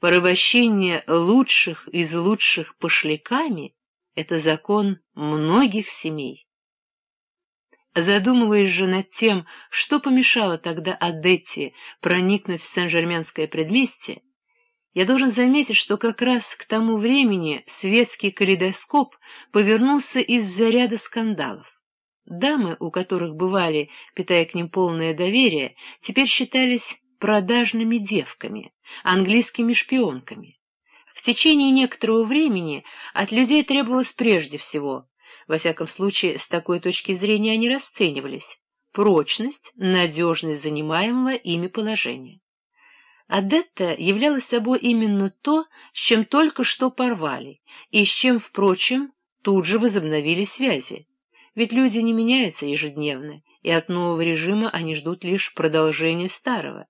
порабощение лучших из лучших пошляками — это закон многих семей. Задумываясь же над тем, что помешало тогда Адетте проникнуть в Сен-Жерменское предместье, я должен заметить, что как раз к тому времени светский калейдоскоп повернулся из-за ряда скандалов. Дамы, у которых бывали, питая к ним полное доверие, теперь считались продажными девками, английскими шпионками. В течение некоторого времени от людей требовалось прежде всего, во всяком случае, с такой точки зрения они расценивались, прочность, надежность занимаемого ими положения. Адетта являла собой именно то, с чем только что порвали, и с чем, впрочем, тут же возобновили связи. Ведь люди не меняются ежедневно, и от нового режима они ждут лишь продолжения старого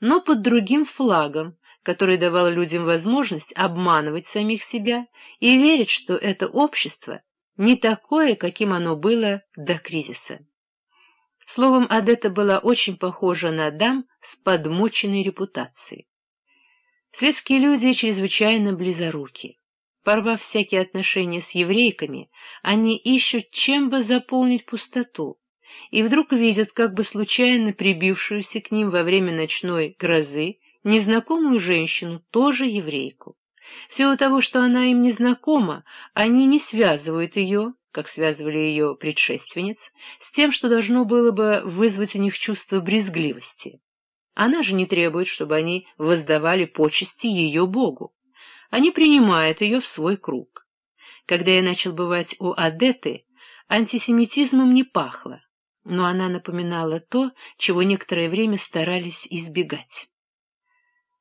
но под другим флагом, который давал людям возможность обманывать самих себя и верить, что это общество не такое, каким оно было до кризиса. Словом, Адетта была очень похожа на дам с подмоченной репутацией. Светские люди чрезвычайно близоруки. Порвав всякие отношения с еврейками, они ищут, чем бы заполнить пустоту, и вдруг видят как бы случайно прибившуюся к ним во время ночной грозы незнакомую женщину, тоже еврейку. В силу того, что она им незнакома, они не связывают ее, как связывали ее предшественниц, с тем, что должно было бы вызвать у них чувство брезгливости. Она же не требует, чтобы они воздавали почести ее Богу. Они принимают ее в свой круг. Когда я начал бывать у Адеты, антисемитизмом не пахло но она напоминала то, чего некоторое время старались избегать.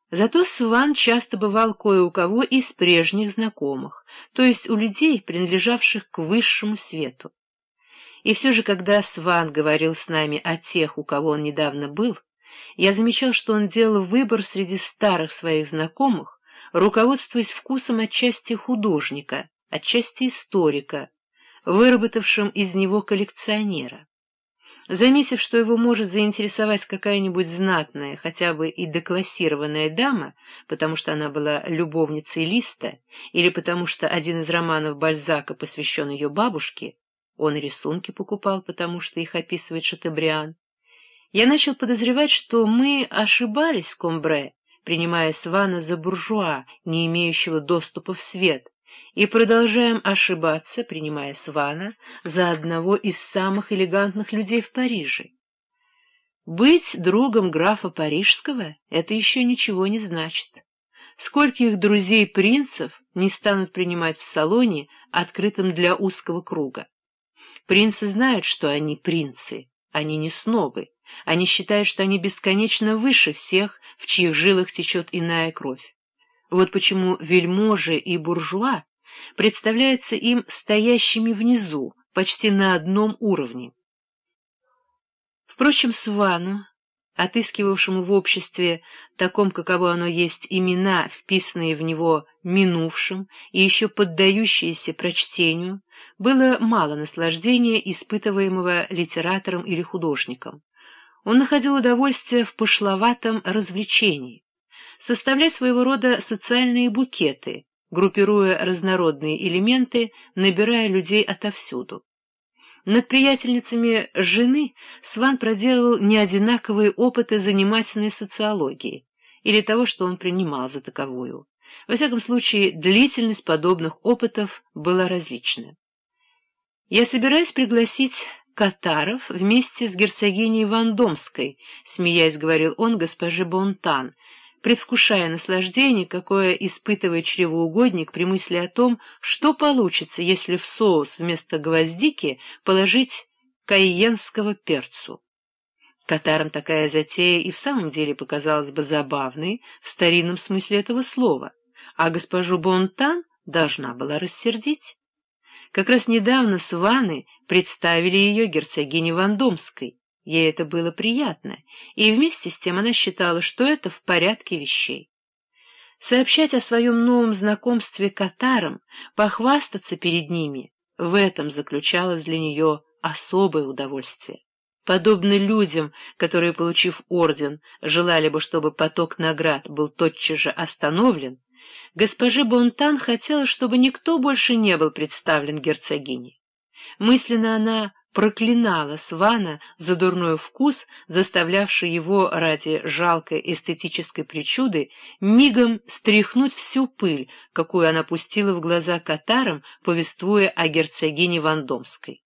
Зато Сван часто бывал кое у кого из прежних знакомых, то есть у людей, принадлежавших к высшему свету. И все же, когда Сван говорил с нами о тех, у кого он недавно был, я замечал, что он делал выбор среди старых своих знакомых, руководствуясь вкусом отчасти художника, отчасти историка, выработавшим из него коллекционера. Заметив, что его может заинтересовать какая-нибудь знатная, хотя бы и деклассированная дама, потому что она была любовницей Листа, или потому что один из романов Бальзака посвящен ее бабушке, он рисунки покупал, потому что их описывает Шатебриан, я начал подозревать, что мы ошибались в Комбре, принимая Свана за буржуа, не имеющего доступа в свет, и продолжаем ошибаться, принимая Свана за одного из самых элегантных людей в Париже. Быть другом графа Парижского — это еще ничего не значит. Скольких друзей-принцев не станут принимать в салоне, открытом для узкого круга? Принцы знают, что они принцы, они не снобы, они считают, что они бесконечно выше всех, в чьих жилах течет иная кровь. Вот почему вельможи и буржуа представляются им стоящими внизу, почти на одном уровне. Впрочем, Свану, отыскивавшему в обществе, таком, каково оно есть, имена, вписанные в него минувшим и еще поддающиеся прочтению, было мало наслаждения, испытываемого литератором или художником. Он находил удовольствие в пошловатом развлечении, составлять своего рода социальные букеты, группируя разнородные элементы, набирая людей отовсюду. Над приятельницами жены Сван проделал неодинаковые опыты занимательной социологии или того, что он принимал за таковую. Во всяком случае, длительность подобных опытов была различна. «Я собираюсь пригласить Катаров вместе с герцогиней Вандомской», смеясь говорил он госпоже Бонтан, предвкушая наслаждение, какое испытывает чревоугодник при мысли о том, что получится, если в соус вместо гвоздики положить кайенского перцу. Катарам такая затея и в самом деле показалась бы забавной в старинном смысле этого слова, а госпожу Бонтан должна была рассердить. Как раз недавно Сваны представили ее герцогине Вандомской, Ей это было приятно, и вместе с тем она считала, что это в порядке вещей. Сообщать о своем новом знакомстве катарам, похвастаться перед ними — в этом заключалось для нее особое удовольствие. подобно людям, которые, получив орден, желали бы, чтобы поток наград был тотчас же остановлен, госпоже Бонтан хотелось, чтобы никто больше не был представлен герцогине. Мысленно она проклинала Свана за дурной вкус, заставлявший его ради жалкой эстетической причуды мигом стряхнуть всю пыль, какую она пустила в глаза катарам, повествуя о герцогине Вандомской.